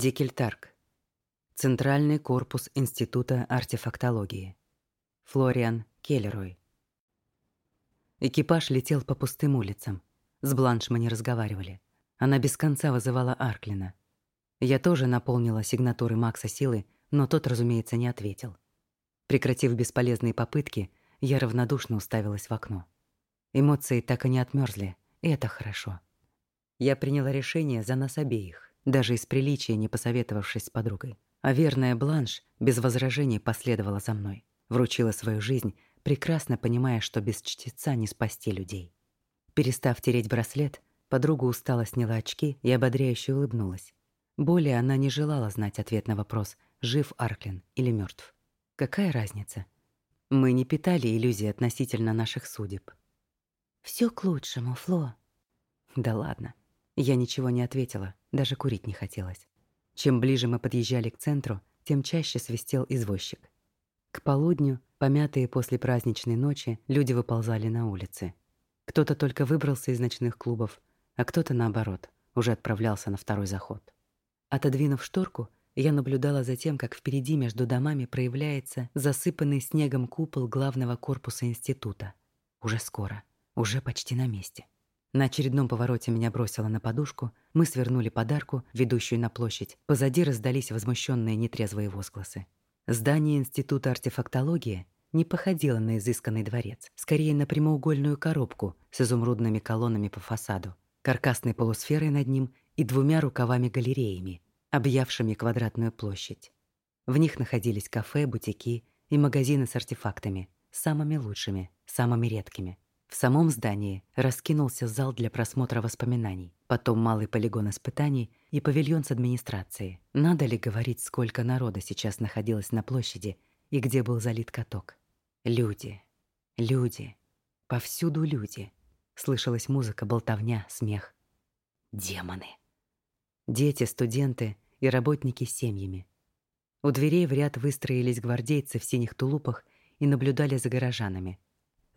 Дикельтарк. Центральный корпус Института артефактологии. Флориан Келлерой. Экипаж летел по пустым улицам. С Бланш мы не разговаривали. Она без конца вызывала Арклина. Я тоже наполнила сигнатуры Макса силы, но тот, разумеется, не ответил. Прекратив бесполезные попытки, я равнодушно уставилась в окно. Эмоции так и не отмерзли, и это хорошо. Я приняла решение за нас обеих, даже из приличия не посоветовавшись с подругой. А верная Бланш без возражений последовала за мной. Вручила свою жизнь, прекрасно понимая, что без чтеца не спасти людей. Перестав тереть браслет, подруга устало сняла очки и ободряюще улыбнулась. Более она не желала знать ответ на вопрос, жив Арклин или мертв. Какая разница? Мы не питали иллюзий относительно наших судеб. Все к лучшему, Фло. Да ладно. Я ничего не ответила, даже курить не хотелось. Чем ближе мы подъезжали к центру, тем чаще свистел извозчик. К полудню, помятые после праздничной ночи, люди выползали на улицы. Кто-то только выбрался из ночных клубов, а кто-то, наоборот, уже отправлялся на второй заход. Отодвинув шторку, я наблюдала за тем, как впереди между домами проявляется засыпанный снегом купол главного корпуса института. Уже скоро, уже почти на месте. На очередном повороте меня бросило на подушку, мы свернули подарку, ведущую на площадь. Позади раздались возмущенные нетрезвые возгласы. Здание Института артефактологии не походило на изысканный дворец, скорее на прямоугольную коробку с изумрудными колоннами по фасаду, каркасной полусферой над ним и двумя рукавами-галереями, объявшими квадратную площадь. В них находились кафе, бутики и магазины с артефактами, самыми лучшими, самыми редкими. В самом здании раскинулся зал для просмотра воспоминаний, потом малый полигон испытаний и павильон с администрацией. Надо ли говорить, сколько народа сейчас находилось на площади и где был залит каток? Люди, люди, повсюду люди. Слышалась музыка, болтовня, смех. Демоны. Дети, студенты и работники с семьями. У дверей в ряд выстроились гвардейцы в синих тулупах и наблюдали за горожанами.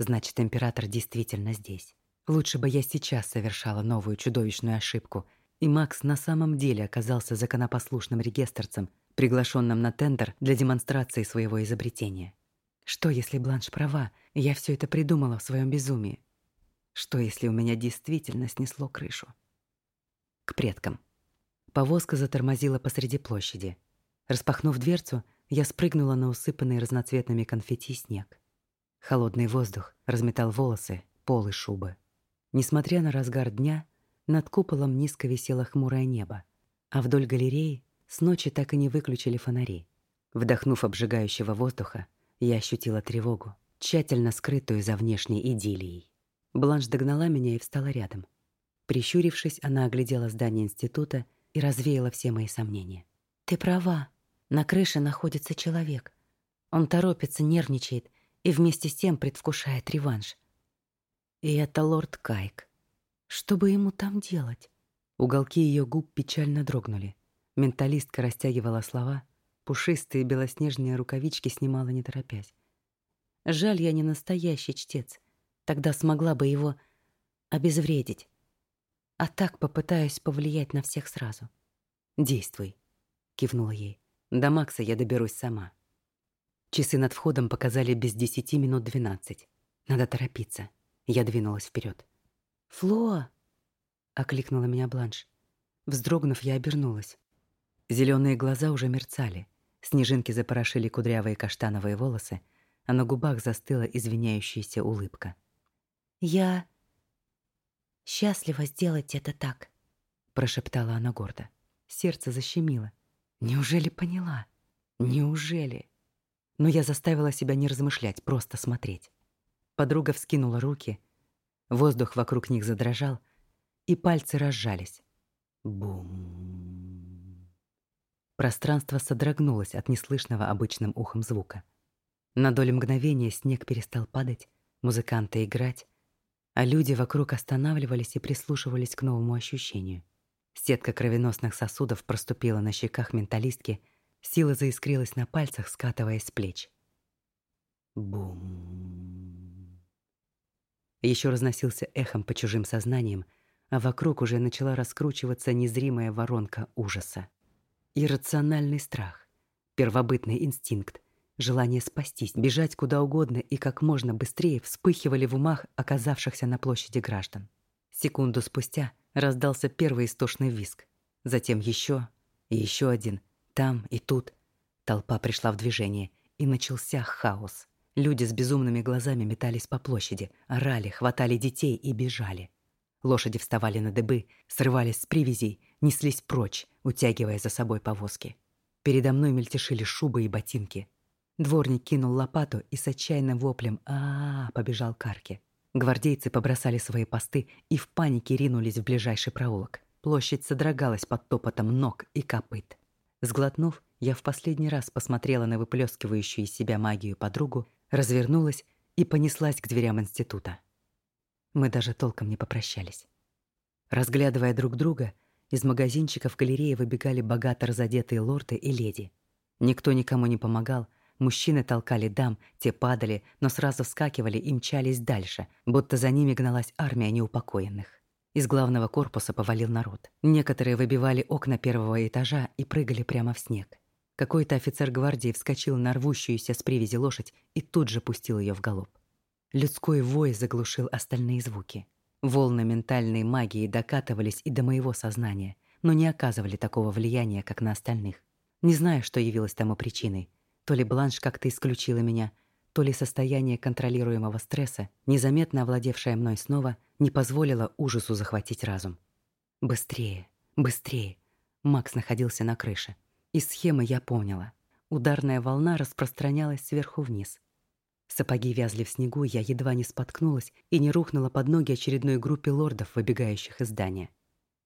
Значит, император действительно здесь. Лучше бы я сейчас совершала новую чудовищную ошибку, и Макс на самом деле оказался законопослушным регистрцем, приглашенным на тендер для демонстрации своего изобретения. Что, если Бланш права, и я все это придумала в своем безумии? Что, если у меня действительно снесло крышу? К предкам. Повозка затормозила посреди площади. Распахнув дверцу, я спрыгнула на усыпанный разноцветными конфетти снег. Холодный воздух разметал волосы, пол и шубы. Несмотря на разгар дня, над куполом низко висело хмурое небо, а вдоль галереи с ночи так и не выключили фонари. Вдохнув обжигающего воздуха, я ощутила тревогу, тщательно скрытую за внешней идиллией. Бланш догнала меня и встала рядом. Прищурившись, она оглядела здание института и развеяла все мои сомнения. «Ты права. На крыше находится человек. Он торопится, нервничает и вместе с тем предвкушает реванш. И это лорд Кайк. Что бы ему там делать?» Уголки ее губ печально дрогнули. Менталистка растягивала слова, пушистые белоснежные рукавички снимала не торопясь. «Жаль, я не настоящий чтец. Тогда смогла бы его обезвредить а так попытаюсь повлиять на всех сразу. «Действуй», — кивнула ей. «До Макса я доберусь сама». Часы над входом показали без десяти минут двенадцать. Надо торопиться. Я двинулась вперед. «Фло!» — окликнула меня Бланш. Вздрогнув, я обернулась. Зеленые глаза уже мерцали. Снежинки запорошили кудрявые каштановые волосы, а на губах застыла извиняющаяся улыбка. «Я...» счастлива сделать это так», — прошептала она гордо. Сердце защемило. Неужели поняла? Неужели? Но я заставила себя не размышлять, просто смотреть. Подруга вскинула руки, воздух вокруг них задрожал, и пальцы разжались. Бум. Пространство содрогнулось от неслышного обычным ухом звука. На долю мгновения снег перестал падать, музыканты играть, а люди вокруг останавливались и прислушивались к новому ощущению. Сетка кровеносных сосудов проступила на щеках менталистки, сила заискрилась на пальцах, скатываясь с плеч. Бум. Еще разносился эхом по чужим сознаниям, а вокруг уже начала раскручиваться незримая воронка ужаса. Иррациональный страх, первобытный инстинкт, желание спастись, бежать куда угодно и как можно быстрее вспыхивали в умах оказавшихся на площади граждан. Секунду спустя раздался первый истошный визг, затем еще и еще один, там и тут. Толпа пришла в движение, и начался хаос. Люди с безумными глазами метались по площади, орали, хватали детей и бежали. Лошади вставали на дыбы, срывались с привязей, неслись прочь, утягивая за собой повозки. Передо мной мельтешили шубы и ботинки. Дворник кинул лопату и с отчаянным воплем а, -а, -а побежал к арке. Гвардейцы побросали свои посты и в панике ринулись в ближайший проулок. Площадь содрогалась под топотом ног и копыт. Сглотнув, я в последний раз посмотрела на выплескивающую из себя магию подругу, развернулась и понеслась к дверям института. Мы даже толком не попрощались. Разглядывая друг друга, из магазинчика в галерее выбегали богато разодетые лорды и леди. Никто никому не помогал, мужчины толкали дам, те падали, но сразу вскакивали и мчались дальше, будто за ними гналась армия неупокоенных. Из главного корпуса повалил народ. Некоторые выбивали окна первого этажа и прыгали прямо в снег. Какой-то офицер гвардии вскочил на рвущуюся с привязи лошадь и тут же пустил ее в галоп. Людской вой заглушил остальные звуки. Волны ментальной магии докатывались и до моего сознания, но не оказывали такого влияния, как на остальных. Не знаю, что явилось тому причиной. То ли Бланш как-то исключила меня, то ли состояние контролируемого стресса, незаметно овладевшее мной снова, не позволило ужасу захватить разум. Быстрее, быстрее. Макс находился на крыше. Из схемы я помнила. Ударная волна распространялась сверху вниз. Сапоги вязли в снегу, я едва не споткнулась и не рухнула под ноги очередной группе лордов, выбегающих из здания.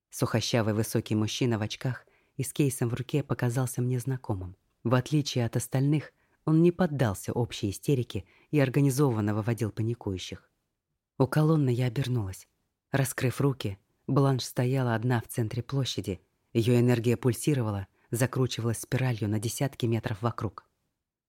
Сухощавый высокий мужчина в очках и с кейсом в руке показался мне знакомым. В отличие от остальных, он не поддался общей истерике и организованно выводил паникующих. У колонны я обернулась. Раскрыв руки, Бланш стояла одна в центре площади. Ее энергия пульсировала, закручивалась спиралью на десятки метров вокруг.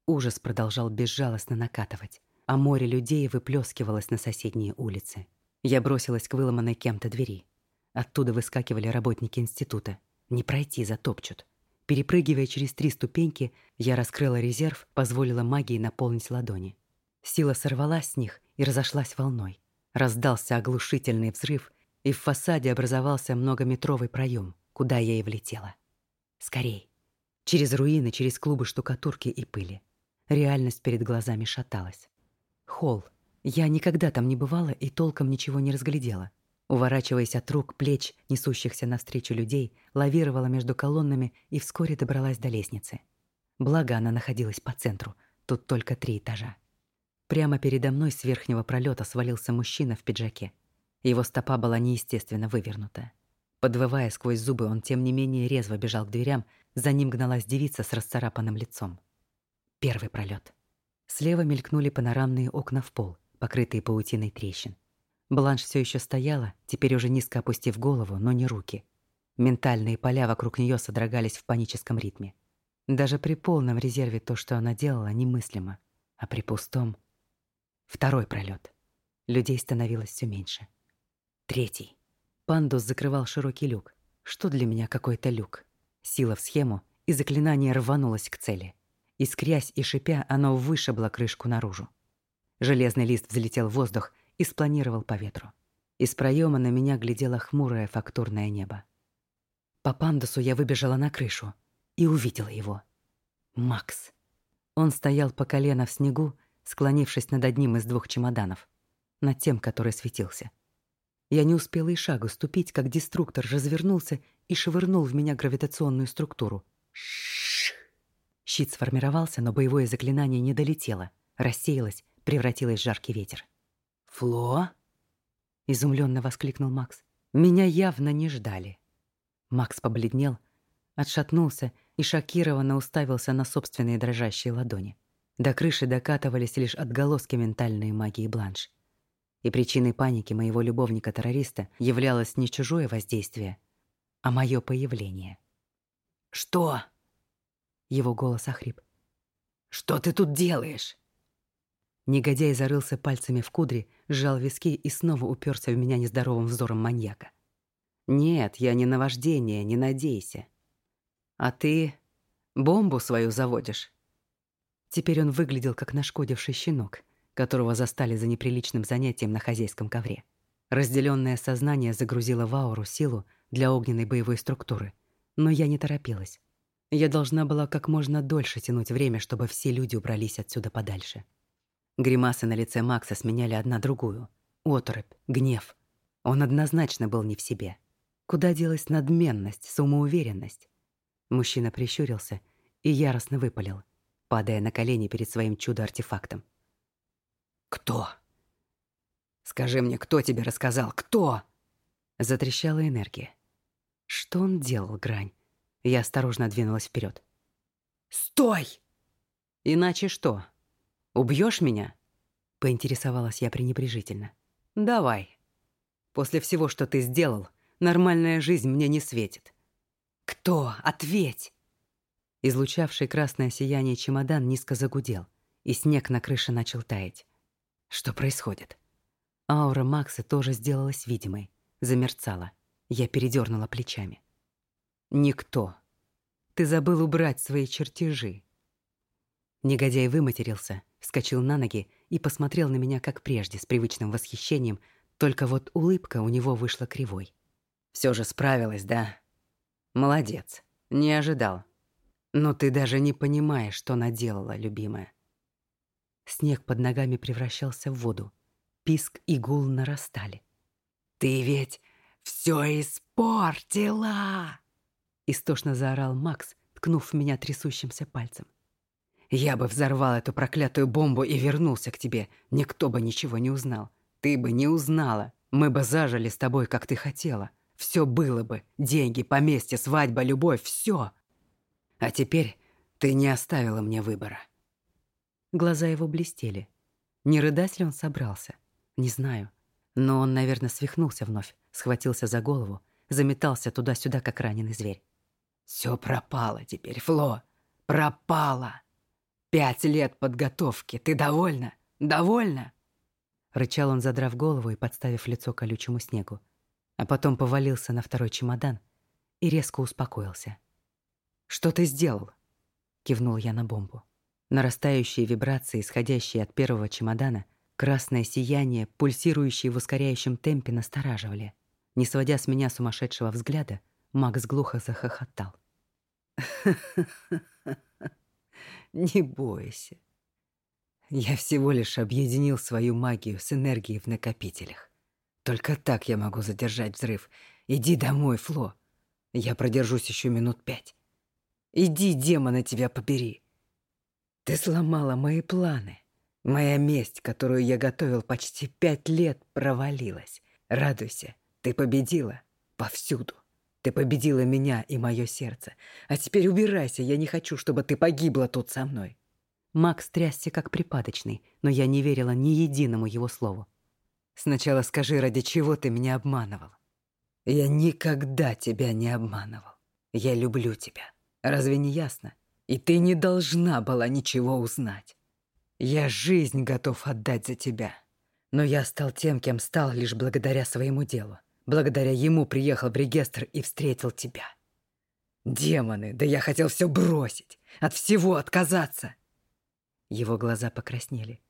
Ужас продолжал безжалостно накатывать, а море людей выплескивалось на соседние улицы. Я бросилась к выломанной кем-то двери. Оттуда выскакивали работники института. Не пройти, затопчут. Перепрыгивая через три ступеньки, я раскрыла резерв, позволила магии наполнить ладони. Сила сорвалась с них и разошлась волной. Раздался оглушительный взрыв, и в фасаде образовался многометровый проем, куда я и влетела. Скорей. Через руины, через клубы штукатурки и пыли. Реальность перед глазами шаталась. Холл. Я никогда там не бывала и толком ничего не разглядела. Уворачиваясь от рук, плеч, несущихся навстречу людей, лавировала между колоннами и вскоре добралась до лестницы. Благо, она находилась по центру. Тут только три этажа. Прямо передо мной с верхнего пролета свалился мужчина в пиджаке. Его стопа была неестественно вывернута. Подвывая сквозь зубы, он тем не менее резво бежал к дверям, за ним гналась девица с расцарапанным лицом. Первый пролет. Слева мелькнули панорамные окна в пол, покрытые паутиной трещин. Бланш все еще стояла, теперь уже низко опустив голову, но не руки. Ментальные поля вокруг нее содрогались в паническом ритме. Даже при полном резерве то, что она делала, немыслимо. А при пустом... Второй пролет. Людей становилось все меньше. Третий. Пандус закрывал широкий люк. Что для меня какой-то люк? Сила в схему, и заклинание рванулось к цели. Искрясь и шипя, оно вышибло крышку наружу. Железный лист взлетел в воздух и спланировал по ветру. Из проема на меня глядело хмурое фактурное небо. По пандусу я выбежала на крышу и увидела его. Макс. Он стоял по колено в снегу, склонившись над одним из двух чемоданов, над тем, который светился. Я не успела и шагу ступить, как деструктор развернулся и швырнул в меня гравитационную структуру. Щит сформировался, но боевое заклинание не долетело, рассеялось, превратилось в жаркий ветер. «Фло?» — изумленно воскликнул Макс. «Меня явно не ждали». Макс побледнел, отшатнулся и шокированно уставился на собственные дрожащие ладони. До крыши докатывались лишь отголоски ментальной магии Бланш. И причиной паники моего любовника-террориста являлось не чужое воздействие, а мое появление. «Что?» Его голос охрип. «Что ты тут делаешь?» Негодяй зарылся пальцами в кудри, сжал виски и снова уперся в меня нездоровым взором маньяка. «Нет, я не наваждение, не надейся». А ты бомбу свою заводишь?» Теперь он выглядел как нашкодивший щенок, которого застали за неприличным занятием на хозяйском ковре. Разделенное сознание загрузило в ауру силу для огненной боевой структуры, но я не торопилась. Я должна была как можно дольше тянуть время, чтобы все люди убрались отсюда подальше. Гримасы на лице Макса сменяли одна другую. Оторопь, гнев. Он однозначно был не в себе. Куда делась надменность, самоуверенность? Мужчина прищурился и яростно выпалил, падая на колени перед своим чудо-артефактом. «Кто? Скажи мне, кто тебе рассказал? Кто?» Затрещала энергия. Что он делал, Грань? Я осторожно двинулась вперед. «Стой!» «Иначе что? Убьешь меня?» Поинтересовалась я пренебрежительно. «Давай. После всего, что ты сделал, нормальная жизнь мне не светит». «Кто? Ответь!» Излучавший красное сияние чемодан низко загудел, и снег на крыше начал таять. Что происходит? Аура Макса тоже сделалась видимой, замерцала. Я передернула плечами. Никто. Ты забыл убрать свои чертежи. Негодяй выматерился, вскочил на ноги и посмотрел на меня как прежде, с привычным восхищением, только вот улыбка у него вышла кривой. Все же справилась, да? Молодец. Не ожидал. Но ты даже не понимаешь, что наделала, любимая. Снег под ногами превращался в воду. Писк и гул нарастали. «Ты ведь все испортила!» Истошно заорал Макс, ткнув в меня трясущимся пальцем. «Я бы взорвал эту проклятую бомбу и вернулся к тебе. Никто бы ничего не узнал. Ты бы не узнала. Мы бы зажили с тобой, как ты хотела. Все было бы. Деньги, поместье, свадьба, любовь, все. А теперь ты не оставила мне выбора». Глаза его блестели. Не рыдать ли он собрался? Не знаю. Но он, наверное, свихнулся вновь, схватился за голову, заметался туда-сюда, как раненый зверь. Все пропало теперь, Фло. Пропало. Пять лет подготовки. Ты довольна? Довольна? Рычал он, задрав голову и подставив лицо колючему снегу. А потом повалился на второй чемодан и резко успокоился. «Что ты сделал?» — кивнул я на бомбу. Нарастающие вибрации, исходящие от первого чемодана, красное сияние, пульсирующее в ускоряющем темпе, настораживали. Не сводя с меня сумасшедшего взгляда, Макс глухо захохотал. «Не бойся. Я всего лишь объединил свою магию с энергией в накопителях. Только так я могу задержать взрыв. Иди домой, Фло. Я продержусь еще минут пять. Иди, демона, тебя побери. Ты сломала мои планы. Моя месть, которую я готовил почти пять лет, провалилась. Радуйся, ты победила повсюду. Ты победила меня и мое сердце. А теперь убирайся, я не хочу, чтобы ты погибла тут со мной». Макс трясся как припадочный, но я не верила ни единому его слову. «Сначала скажи, ради чего ты меня обманывал?» «Я никогда тебя не обманывал. Я люблю тебя. Разве не ясно? И ты не должна была ничего узнать. Я жизнь готов отдать за тебя. Но я стал тем, кем стал лишь благодаря своему делу. Благодаря ему приехал в регистр и встретил тебя. Демоны, да я хотел все бросить, от всего отказаться. Его глаза покраснели.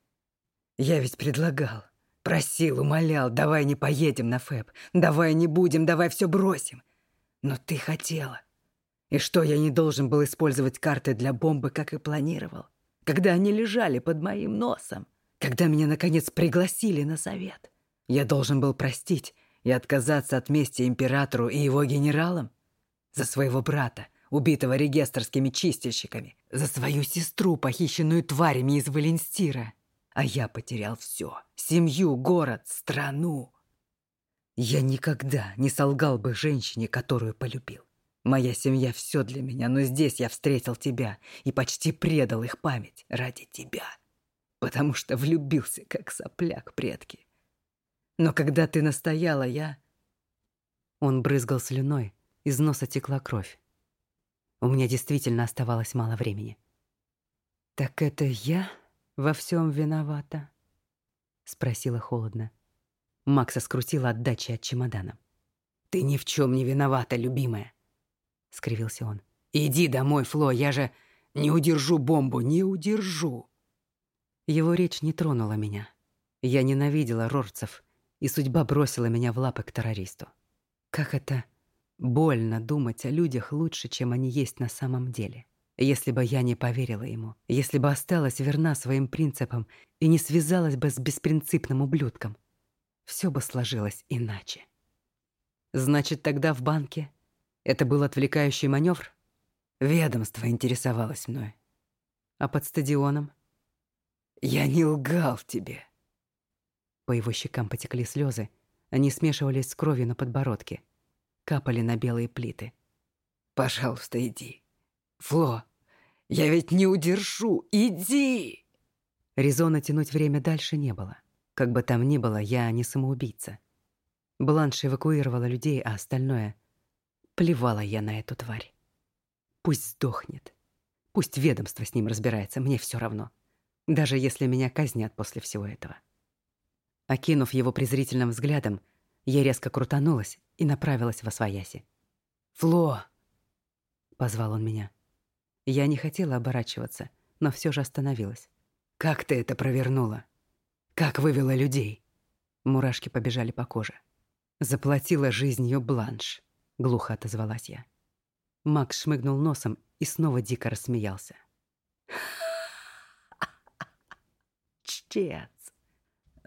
Я ведь предлагал, просил, умолял, давай не поедем на ФЭП, давай не будем, давай все бросим. Но ты хотела. И что, я не должен был использовать карты для бомбы, как и планировал? Когда они лежали под моим носом? Когда меня, наконец, пригласили на совет? Я должен был простить и отказаться от мести императору и его генералам? За своего брата, убитого регистрскими чистильщиками, за свою сестру, похищенную тварями из Валенстира. А я потерял все — семью, город, страну. Я никогда не солгал бы женщине, которую полюбил. Моя семья — все для меня, но здесь я встретил тебя и почти предал их память ради тебя, потому что влюбился, как сопляк предки. Но когда ты настояла, я...» Он брызгал слюной, из носа текла кровь. У меня действительно оставалось мало времени. «Так это я во всем виновата?» — спросила холодно. Макса скрутила отдачи от чемодана. «Ты ни в чем не виновата, любимая!» — скривился он. «Иди домой, Фло, я же не удержу бомбу, не удержу!» Его речь не тронула меня. Я ненавидела рорцев, и судьба бросила меня в лапы к террористу. Как это больно думать о людях лучше, чем они есть на самом деле. Если бы я не поверила ему, если бы осталась верна своим принципам и не связалась бы с беспринципным ублюдком, все бы сложилось иначе. Значит, тогда в банке это был отвлекающий маневр? Ведомство интересовалось мной. А под стадионом? Я не лгал тебе. По его щекам потекли слезы, они смешивались с кровью на подбородке, капали на белые плиты. Пожалуйста, иди. Фло, я ведь не удержу. Иди. Резона тянуть время дальше не было. Как бы там ни было, я не самоубийца. Бланш эвакуировала людей, а остальное... Плевала я на эту тварь. Пусть сдохнет. Пусть ведомство с ним разбирается, мне все равно. Даже если меня казнят после всего этого. Окинув его презрительным взглядом, я резко крутанулась и направилась во свояси. «Фло!» — позвал он меня. Я не хотела оборачиваться, но все же остановилась. «Как ты это провернула? Как вывела людей?» Мурашки побежали по коже. «Заплатила жизнью Бланш», — глухо отозвалась я. Макс шмыгнул носом и снова дико рассмеялся. «Чтец!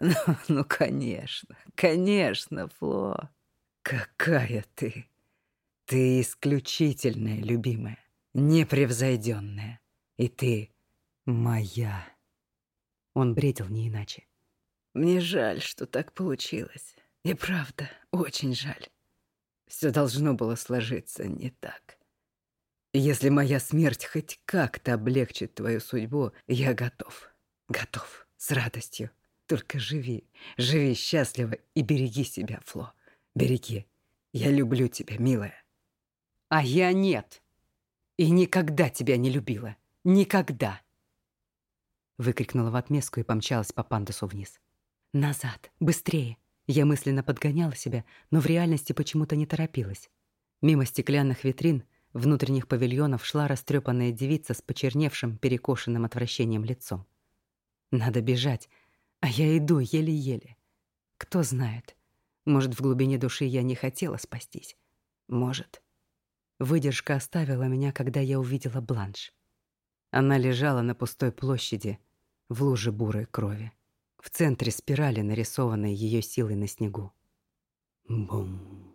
Ну, конечно, конечно, Фло. Какая ты! Ты исключительная, любимая, непревзойденная. И ты моя!» Он бредил не иначе. «Мне жаль, что так получилось. И правда, очень жаль. Все должно было сложиться не так. Если моя смерть хоть как-то облегчит твою судьбу, я готов. Готов. С радостью. Только живи. Живи счастливо и береги себя, Фло. Береги. Я люблю тебя, милая. А я нет. И никогда тебя не любила. Никогда. Выкрикнула в отместку и помчалась по пандусу вниз. Назад. Быстрее. Я мысленно подгоняла себя, но в реальности почему-то не торопилась. Мимо стеклянных витрин, внутренних павильонов шла растрепанная девица с почерневшим, перекошенным отвращением лицом. Надо бежать, а я иду еле-еле. Кто знает, может, в глубине души я не хотела спастись. Может. Выдержка оставила меня, когда я увидела Бланш. Она лежала на пустой площади в луже бурой крови в центре спирали, нарисованной ее силой на снегу. Бум.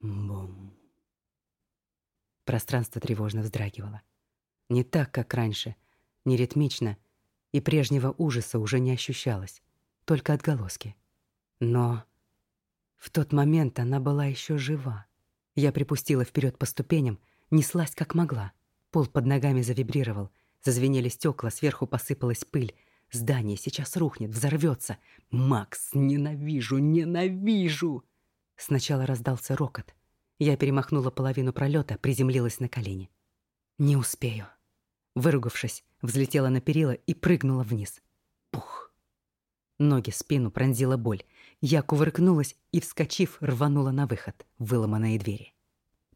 Бум. Пространство тревожно вздрагивало. Не так, как раньше, не ритмично, и прежнего ужаса уже не ощущалось, только отголоски. Но в тот момент она была еще жива. Я припустила вперед по ступеням, неслась как могла. Пол под ногами завибрировал, зазвенели стекла, сверху посыпалась пыль, Здание сейчас рухнет, взорвется. Макс, ненавижу, ненавижу. Сначала раздался рокот. Я перемахнула половину пролета, приземлилась на колени. Не успею. Выругавшись, взлетела на перила и прыгнула вниз. Пух. Ноги, спину пронзила боль. Я кувыркнулась и, вскочив, рванула на выход, выломанные двери.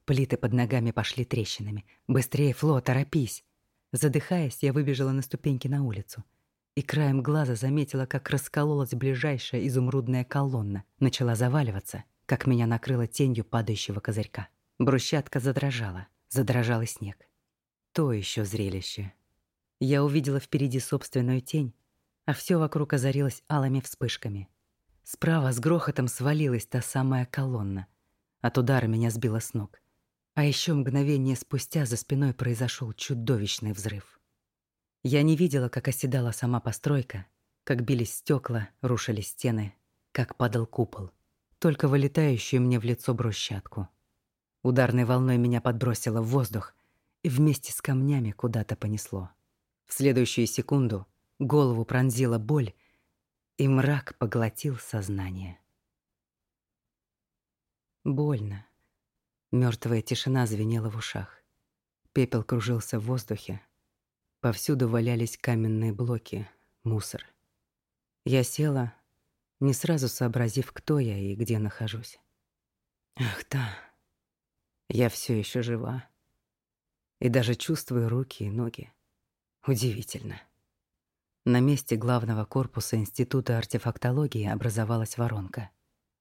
Плиты под ногами пошли трещинами. «Быстрее, Фло, торопись!» Задыхаясь, я выбежала на ступеньки на улицу и краем глаза заметила, как раскололась ближайшая изумрудная колонна, начала заваливаться, как меня накрыло тенью падающего козырька. Брусчатка задрожала, задрожал и снег. То еще зрелище. Я увидела впереди собственную тень, а все вокруг озарилось алыми вспышками. Справа с грохотом свалилась та самая колонна. От удара меня сбило с ног. А еще мгновение спустя за спиной произошел чудовищный взрыв. Я не видела, как оседала сама постройка, как бились стекла, рушились стены, как падал купол. Только вылетающую мне в лицо брусчатку. Ударной волной меня подбросило в воздух и вместе с камнями куда-то понесло. В следующую секунду голову пронзила боль, и мрак поглотил сознание. Больно. Мертвая тишина звенела в ушах. Пепел кружился в воздухе, Повсюду валялись каменные блоки, мусор. Я села, не сразу сообразив, кто я и где нахожусь. Ах да, я все еще жива. И даже чувствую руки и ноги. Удивительно. На месте главного корпуса Института артефактологии образовалась воронка.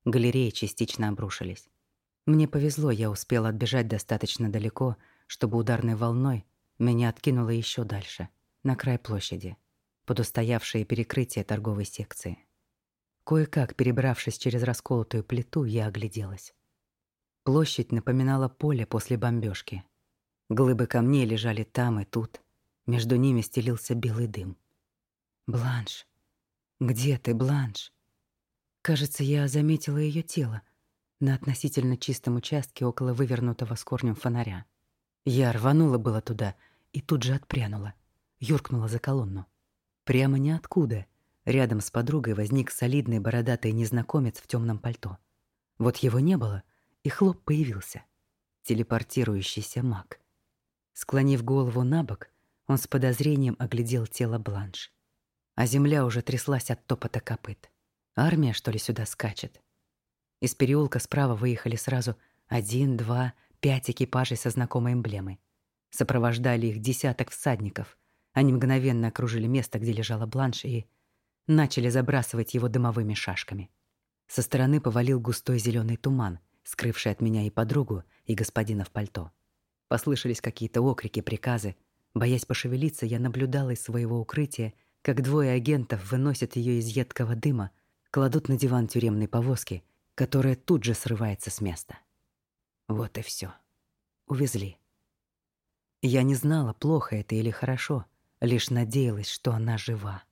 Галереи частично обрушились. Мне повезло, я успела отбежать достаточно далеко, чтобы ударной волной меня откинуло еще дальше, на край площади, под устоявшее перекрытие торговой секции. Кое-как, перебравшись через расколотую плиту, я огляделась. Площадь напоминала поле после бомбежки. Глыбы камней лежали там и тут. Между ними стелился белый дым. «Бланш! Где ты, Бланш?» Кажется, я заметила ее тело на относительно чистом участке около вывернутого с корнем фонаря. Я рванула было туда и тут же отпрянула, юркнула за колонну. Прямо ниоткуда, рядом с подругой возник солидный бородатый незнакомец в темном пальто. Вот его не было, и хлоп появился. Телепортирующийся маг. Склонив голову на бок, он с подозрением оглядел тело Бланш а земля уже тряслась от топота копыт. Армия, что ли, сюда скачет? Из переулка справа выехали сразу один, два, пять экипажей со знакомой эмблемой. Сопровождали их десяток всадников. Они мгновенно окружили место, где лежала Бланш, и начали забрасывать его дымовыми шашками. Со стороны повалил густой зеленый туман, скрывший от меня и подругу, и господина в пальто. Послышались какие-то окрики, приказы. Боясь пошевелиться, я наблюдала из своего укрытия, как двое агентов выносят ее из едкого дыма, кладут на диван тюремной повозки, которая тут же срывается с места. Вот и все. Увезли. Я не знала, плохо это или хорошо, лишь надеялась, что она жива.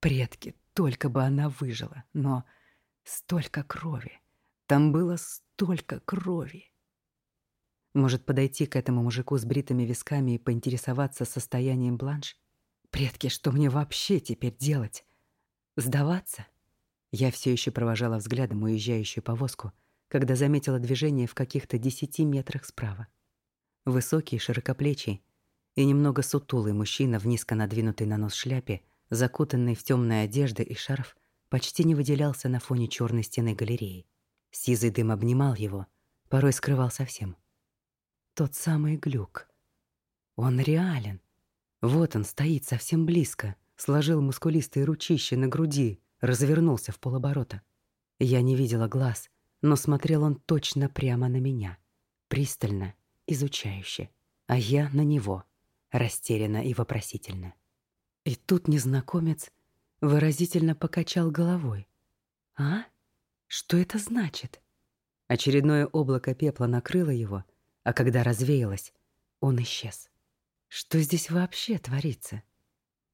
Предки, только бы она выжила, но столько крови. Там было столько крови. Может, подойти к этому мужику с бритыми висками и поинтересоваться состоянием Бланш? Предки, что мне вообще теперь делать? Сдаваться? Я все еще провожала взглядом уезжающую повозку, когда заметила движение в каких-то десяти метрах справа. Высокий, широкоплечий и немного сутулый мужчина в низко надвинутой на нос шляпе, закутанный в темные одежды и шарф, почти не выделялся на фоне черной стены галереи. Сизый дым обнимал его, порой скрывал совсем. Тот самый глюк. Он реален. Вот он стоит совсем близко, сложил мускулистые ручища на груди, развернулся в полоборота. Я не видела глаз, но смотрел он точно прямо на меня, пристально, изучающе, а я на него, растерянно и вопросительно. И тут незнакомец выразительно покачал головой. «А? Что это значит?» Очередное облако пепла накрыло его, а когда развеялось, он исчез. Что здесь вообще творится?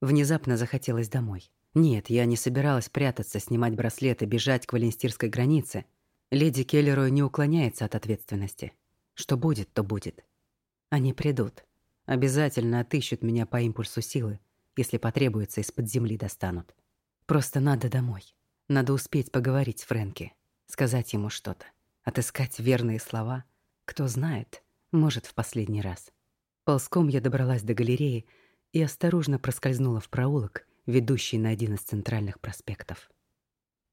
Внезапно захотелось домой. Нет, я не собиралась прятаться, снимать браслеты, бежать к валенстирской границе. Леди Келлерой не уклоняется от ответственности. Что будет, то будет. Они придут. Обязательно отыщут меня по импульсу силы, если потребуется, из-под земли достанут. Просто надо домой. Надо успеть поговорить с Фрэнки, сказать ему что-то, отыскать верные слова. Кто знает, может, в последний раз. Ползком я добралась до галереи и осторожно проскользнула в проулок, ведущий на один из центральных проспектов.